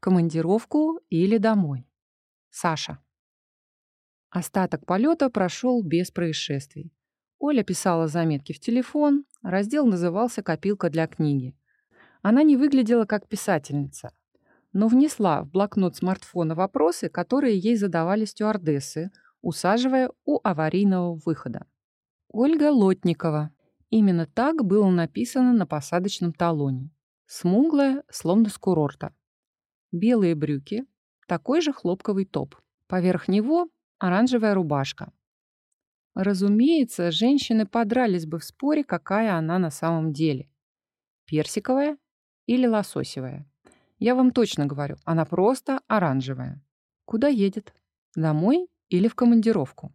командировку или домой. Саша. Остаток полета прошел без происшествий. Оля писала заметки в телефон, раздел назывался «Копилка для книги». Она не выглядела как писательница, но внесла в блокнот смартфона вопросы, которые ей задавали стюардессы, усаживая у аварийного выхода. Ольга Лотникова. Именно так было написано на посадочном талоне. Смуглая, словно с курорта. Белые брюки, такой же хлопковый топ. Поверх него оранжевая рубашка. Разумеется, женщины подрались бы в споре, какая она на самом деле. Персиковая или лососевая. Я вам точно говорю, она просто оранжевая. Куда едет? Домой или в командировку?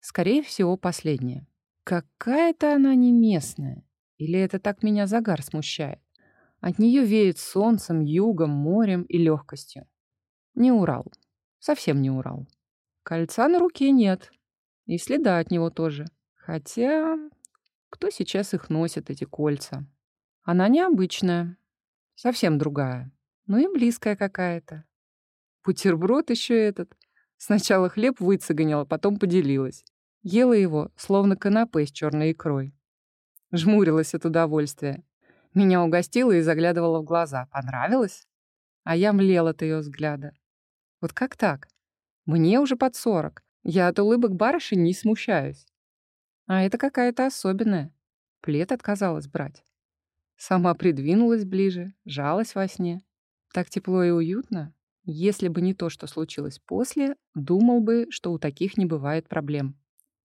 Скорее всего, последнее. Какая-то она не местная. Или это так меня загар смущает? От нее веет солнцем, югом, морем и легкостью. Не Урал. Совсем не Урал. Кольца на руке нет. И следа от него тоже. Хотя, кто сейчас их носит, эти кольца? Она необычная. Совсем другая. Ну и близкая какая-то. Бутерброд еще этот. Сначала хлеб выцеганила, потом поделилась. Ела его, словно канапе с черной икрой. Жмурилась от удовольствия. Меня угостила и заглядывала в глаза. Понравилось? А я млел от ее взгляда. Вот как так? Мне уже под сорок. Я от улыбок барышень не смущаюсь. А это какая-то особенная. Плед отказалась брать. Сама придвинулась ближе, жалась во сне. Так тепло и уютно. Если бы не то, что случилось после, думал бы, что у таких не бывает проблем.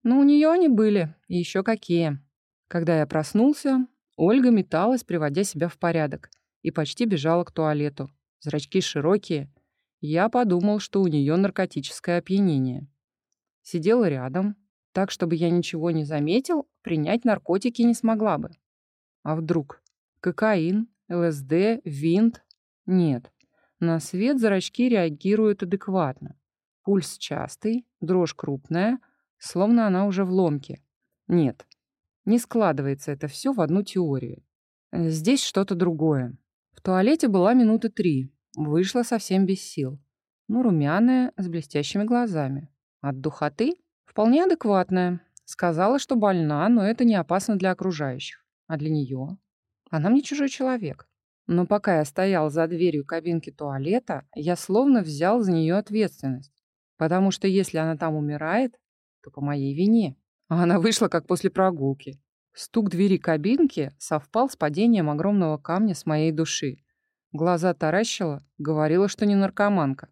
Но у нее они были, и еще какие. Когда я проснулся, Ольга металась, приводя себя в порядок, и почти бежала к туалету. Зрачки широкие. Я подумал, что у нее наркотическое опьянение. Сидела рядом, так, чтобы я ничего не заметил, принять наркотики не смогла бы. А вдруг? Кокаин, ЛСД, винт? Нет. На свет зрачки реагируют адекватно. Пульс частый, дрожь крупная, словно она уже в ломке. Нет, не складывается это все в одну теорию. Здесь что-то другое. В туалете была минуты три. Вышла совсем без сил. Ну, румяная, с блестящими глазами. От духоты? Вполне адекватная. Сказала, что больна, но это не опасно для окружающих. А для нее? Она мне чужой человек. Но пока я стоял за дверью кабинки туалета, я словно взял за нее ответственность. Потому что если она там умирает, то по моей вине. А она вышла, как после прогулки. Стук двери кабинки совпал с падением огромного камня с моей души. Глаза таращила, говорила, что не наркоманка.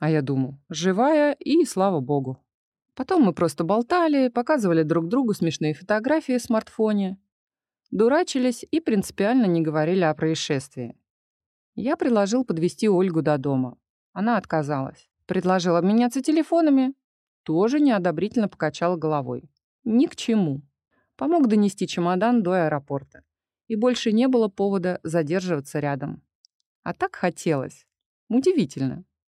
А я думал, живая и слава богу. Потом мы просто болтали, показывали друг другу смешные фотографии в смартфоне, дурачились и принципиально не говорили о происшествии. Я предложил подвести Ольгу до дома. Она отказалась. Предложил обменяться телефонами. Тоже неодобрительно покачала головой. Ни к чему. Помог донести чемодан до аэропорта. И больше не было повода задерживаться рядом. А так хотелось. Удивительно.